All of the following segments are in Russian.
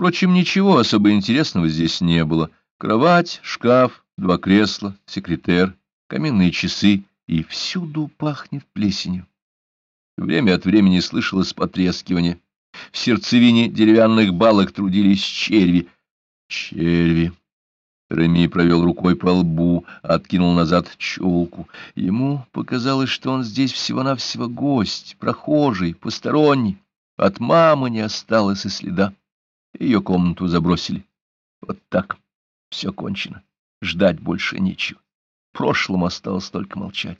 Впрочем, ничего особо интересного здесь не было. Кровать, шкаф, два кресла, секретер, каменные часы, и всюду пахнет плесенью. Время от времени слышалось потрескивание. В сердцевине деревянных балок трудились черви. Черви. Реми провел рукой по лбу, откинул назад челку. Ему показалось, что он здесь всего-навсего гость, прохожий, посторонний. От мамы не осталось и следа. Ее комнату забросили. Вот так. Все кончено. Ждать больше нечего. Прошлому осталось только молчать.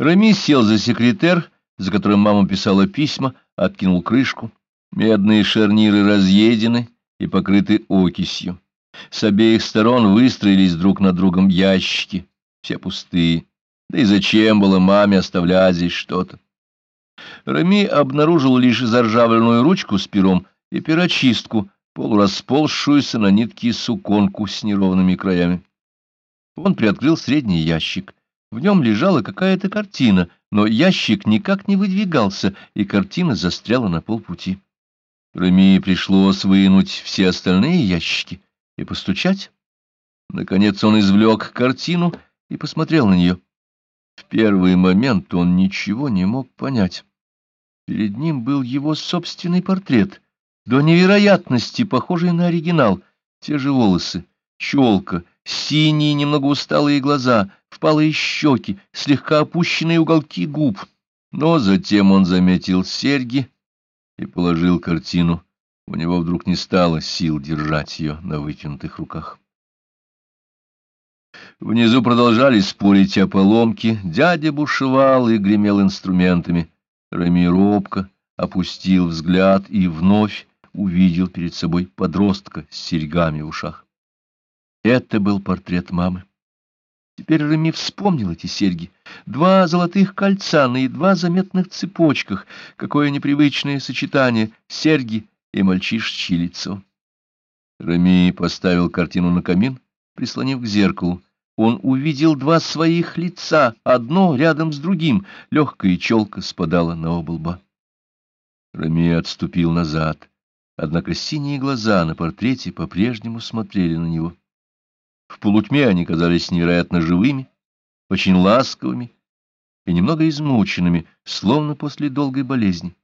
Реми сел за секретер, за которым мама писала письма, откинул крышку. Медные шарниры разъедены и покрыты окисью. С обеих сторон выстроились друг над другом ящики, все пустые. Да и зачем было маме оставлять здесь что-то? Рами обнаружил лишь заржавленную ручку с пером и перочистку, полурасползшуюся на нитке суконку с неровными краями. Он приоткрыл средний ящик. В нем лежала какая-то картина, но ящик никак не выдвигался, и картина застряла на полпути. Рами пришлось вынуть все остальные ящики и постучать. Наконец он извлек картину и посмотрел на нее. В первый момент он ничего не мог понять. Перед ним был его собственный портрет, до невероятности похожий на оригинал. Те же волосы, челка, синие немного усталые глаза, впалые щеки, слегка опущенные уголки губ. Но затем он заметил серьги и положил картину у него вдруг не стало сил держать ее на вытянутых руках. Внизу продолжали спорить о поломке, дядя бушевал и гремел инструментами. Рами робко опустил взгляд и вновь увидел перед собой подростка с серьгами в ушах. Это был портрет мамы. Теперь Рами вспомнил эти серьги. Два золотых кольца на едва заметных цепочках. Какое непривычное сочетание. Серьги и мальчишечье лицо. Рами поставил картину на камин, прислонив к зеркалу. Он увидел два своих лица, одно рядом с другим, легкая челка спадала на оба лба. Рами отступил назад, однако синие глаза на портрете по-прежнему смотрели на него. В полутьме они казались невероятно живыми, очень ласковыми и немного измученными, словно после долгой болезни.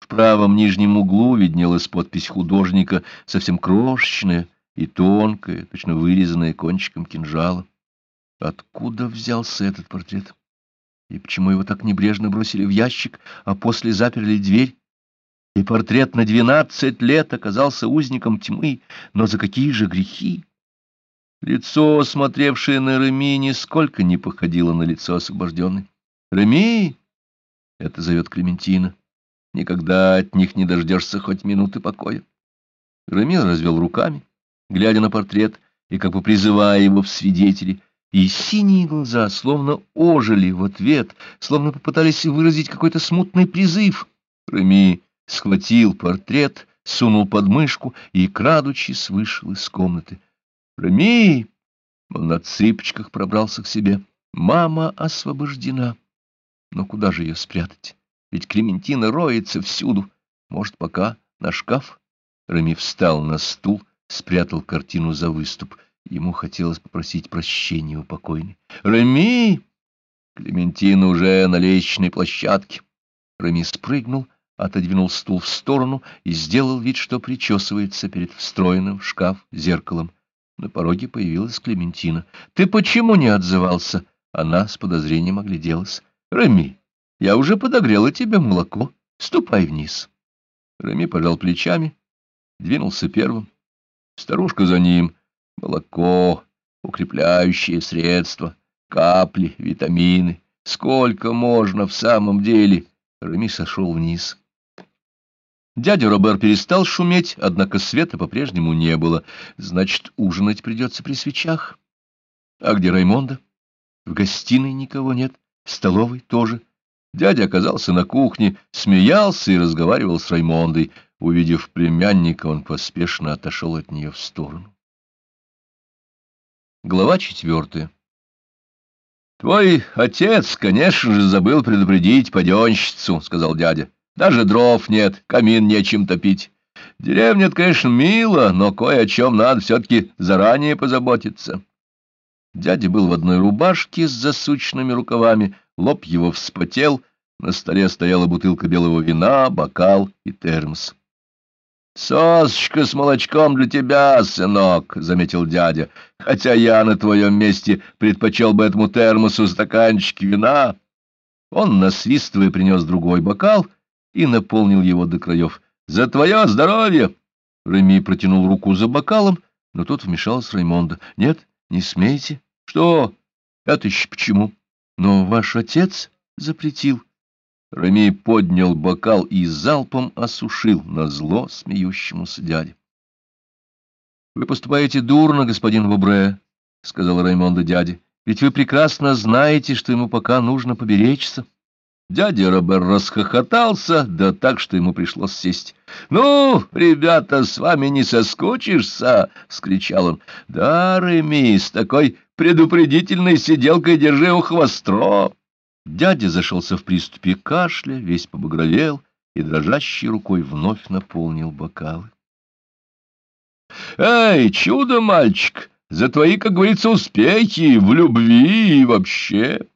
В правом нижнем углу виднелась подпись художника, совсем крошечная и тонкая, точно вырезанная кончиком кинжала. Откуда взялся этот портрет? И почему его так небрежно бросили в ящик, а после заперли дверь? И портрет на двенадцать лет оказался узником тьмы, но за какие же грехи? Лицо, смотревшее на Реми, нисколько не походило на лицо освобожденной. «Реми!» — это зовет Клементина. Никогда от них не дождешься хоть минуты покоя. Рамил развел руками, глядя на портрет и как бы призывая его в свидетели, и синие глаза словно ожили в ответ, словно попытались выразить какой-то смутный призыв. Рами схватил портрет, сунул под мышку и, крадучись, вышел из комнаты. «Рами!» Он на цыпочках пробрался к себе. «Мама освобождена. Но куда же ее спрятать?» Ведь Клементина роется всюду. Может, пока на шкаф? Рами встал на стул, спрятал картину за выступ. Ему хотелось попросить прощения у покойной. «Рами!» Клементина уже на лестничной площадке. Рами спрыгнул, отодвинул стул в сторону и сделал вид, что причесывается перед встроенным в шкаф зеркалом. На пороге появилась Клементина. «Ты почему не отзывался?» Она с подозрением огляделась. «Рами, я уже подогрела тебе молоко. Ступай вниз. Рами пожал плечами, двинулся первым. Старушка за ним. Молоко, укрепляющие средства, капли, витамины. Сколько можно в самом деле? Рами сошел вниз. Дядя Робер перестал шуметь, однако света по-прежнему не было. Значит, ужинать придется при свечах. А где Раймонда? В гостиной никого нет, в столовой тоже. Дядя оказался на кухне, смеялся и разговаривал с Раймондой. Увидев племянника, он поспешно отошел от нее в сторону. Глава четвертая. «Твой отец, конечно же, забыл предупредить паденщицу», — сказал дядя. «Даже дров нет, камин нечем топить. Деревня конечно, мило, но кое о чем надо все-таки заранее позаботиться. Дядя был в одной рубашке с засученными рукавами, лоб его вспотел, на столе стояла бутылка белого вина, бокал и термос. — Сосочка с молочком для тебя, сынок, — заметил дядя, — хотя я на твоем месте предпочел бы этому термосу стаканчик вина. Он, насвистывая, принес другой бокал и наполнил его до краев. — За твое здоровье! Реми протянул руку за бокалом, но тут вмешалась Раймонда. — Нет, не смейте. — Что? Это еще почему? — Но ваш отец запретил. Реми поднял бокал и залпом осушил на зло смеющемуся дяде. — Вы поступаете дурно, господин Бобре, — сказал Раймонда дяде, — ведь вы прекрасно знаете, что ему пока нужно поберечься. Дядя Робер расхохотался, да так, что ему пришлось сесть. — Ну, ребята, с вами не соскучишься! — вскричал он. — Да, Реми, с такой предупредительной сиделкой держи у хвостро! Дядя зашелся в приступе кашля, весь побагровел и дрожащей рукой вновь наполнил бокалы. — Эй, чудо-мальчик, за твои, как говорится, успехи в любви и вообще!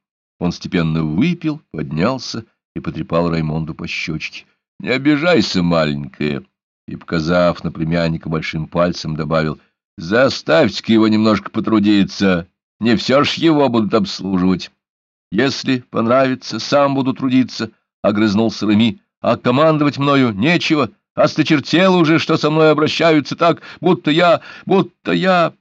Он степенно выпил, поднялся и потрепал Раймонду по щечке. — Не обижайся, маленькая! И, показав на племянника большим пальцем, добавил, — заставьте-ка его немножко потрудиться, не все ж его будут обслуживать. Если понравится, сам буду трудиться, — огрызнулся Реми, — а командовать мною нечего, осточертело уже, что со мной обращаются так, будто я, будто я...